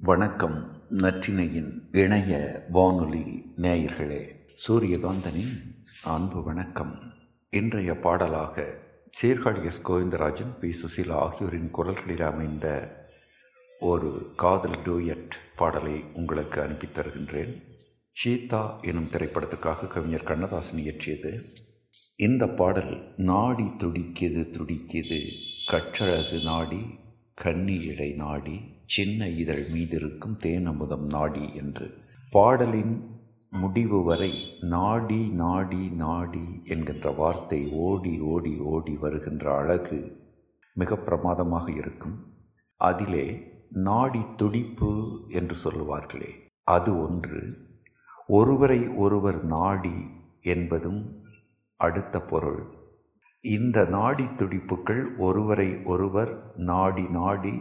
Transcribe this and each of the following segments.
வணக்கம் நற்றினையின் இணைய வானொலி நேயர்களே. சூரியகாந்தனின் அன்பு வணக்கம். இன்றைய பாடலாக சீர்காழி எஸ். கோவிந்தராஜன் பி. சுசீலா ஆகியோரின் குரல்களில் அமைந்த ஒரு காதல் டூயட் பாடலை உங்களுக்கு அனுப்பி தருகின்றேன். சீதா எனும் திரைப்படத்துக்காக கவிஞர் கண்ணதாசன் இயற்றியது. இந்த பாடல் நாடி துடிக்கிது துடிக்கிது கற்றழகு நாடி கண்ணீழை நாடி சின்ன இதழ் மீதிருக்கும் தேனமுதம் நாடி என்று. பாடலின் முடிவு வரை நாடி நாடி நாடி என்கின்ற வார்த்தை ஓடி ஓடி ஓடி வருகின்ற அழகு மிக பிரமாதமாக இருக்கும். அதிலே நாடி துடிப்பு என்று சொல்லுவார்களே அது ஒன்று. ஒருவரை ஒருவர் நாடி என்பதும் அடுத்த பொருள். இந்த நாடி துடிப்புகள் ஒருவரை ஒருவர் நாடி நாடி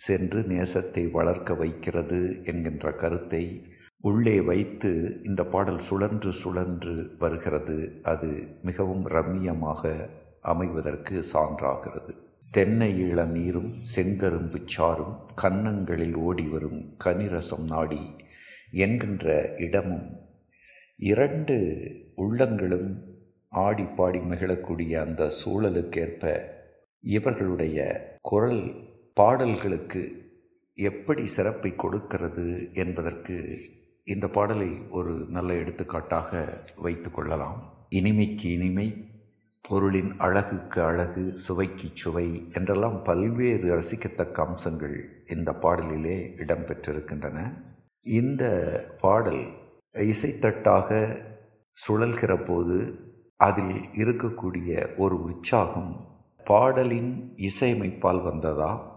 சென்று நேசத்தை வளர்க்க வைக்கிறது என்கின்ற கருத்தை உள்ளே வைத்து இந்த பாடல் சுழன்று சுழன்று வருகிறது. அது மிகவும் ரம்மியமாக அமைவதற்கு சான்றாகிறது. தென்னை ஈழ நீரும் செங்கரும்பு சாரும் கன்னங்களில் ஓடி வரும் கனிரசம் நாடி என்கின்ற இடமும் இரண்டு உள்ளங்களும் ஆடி பாடி மகிழக்கூடிய அந்த சூழலுக்கேற்ப இவர்களுடைய குரல் பாடல்களுக்கு எப்படி சிறப்பை கொடுக்கிறது என்பதற்கு இந்த பாடலை ஒரு நல்ல எடுத்துக்காட்டாக வைத்து கொள்ளலாம். இனிமைக்கு இனிமை பொருளின் அழகுக்கு அழகு சுவைக்கு சுவை என்றெல்லாம் பல்வேறு ரசிக்கத்தக்க அம்சங்கள் இந்த பாடலிலே இடம்பெற்றிருக்கின்றன. இந்த பாடல் இசைத்தட்டாக சுழல்கிற போது அதில் இருக்கக்கூடிய ஒரு உற்சாகம் பாடலின் இசையமைப்பால் வந்ததா?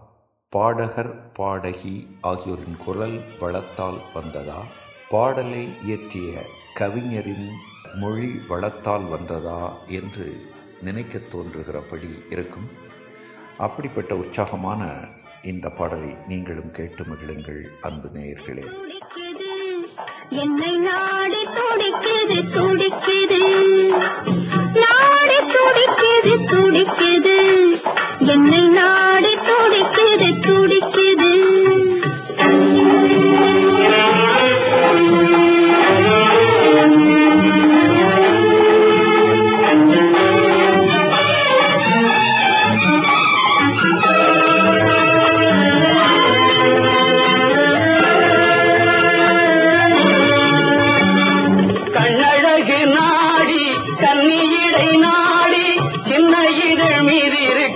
பாடகர் பாடகி ஆகியோரின் குரல் வளத்தால் வந்ததா? பாடலை இயற்றிய கவிஞரின் மொழி வளத்தால் வந்ததா என்று நினைக்க தோன்றுகிறபடி இருக்கும். அப்படிப்பட்ட உற்சாகமான இந்த பாடலை நீங்களும் கேட்டு மகிழுங்கள் அன்பு நேயர்களே. என்னை நாடி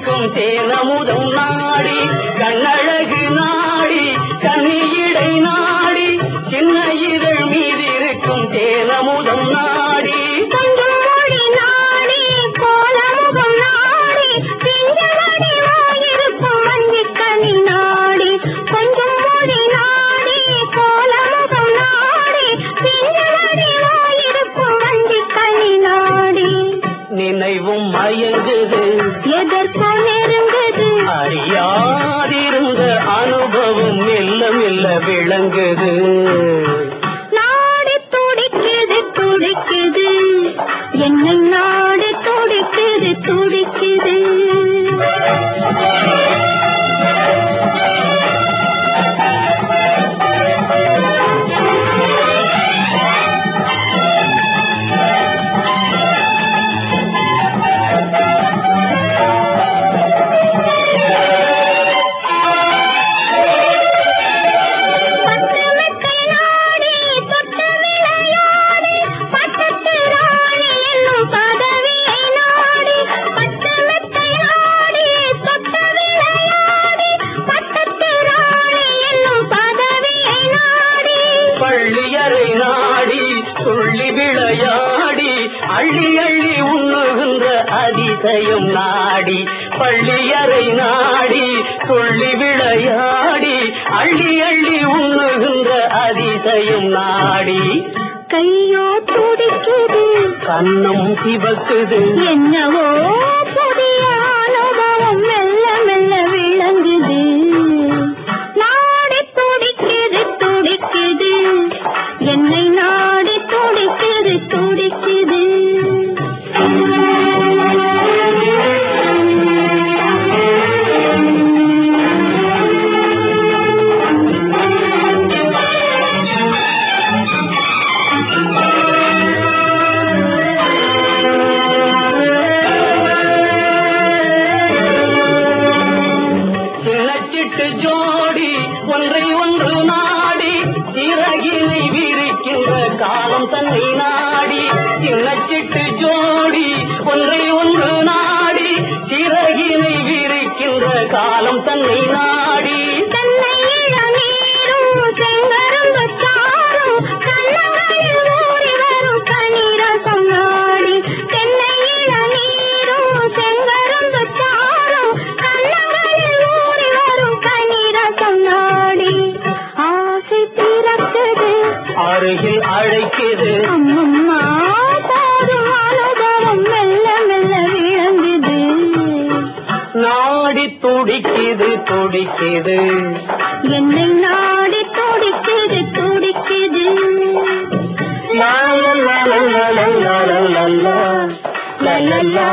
மீது இருக்கும் தேனமுதம் நாடி கண்ணழகு விளங்குது பள்ளியறை நாடி துள்ளி விளையாடி அள்ளி அள்ளி உண்ணுகின்ற அதிசயம் நாடி. பள்ளியறை நாடி துள்ளி விளையாடி அள்ளி அள்ளி உண்ணுகின்ற அதிசயம் நாடி. கையோ துடிக்குது. கண்ணம் சிவக்குது. என்னவோ? தன்னை நாடி சின்னச்சிட்டு ஜோடி ஒன்றை ஒன்று நாடி சிறகினை விரிக்கின்ற காலம் தன்னை நாடி துடிக்குது. என்னை நாடி துடிக்குது துடிக்குது. லா லா லா லா லா லா லா லா லா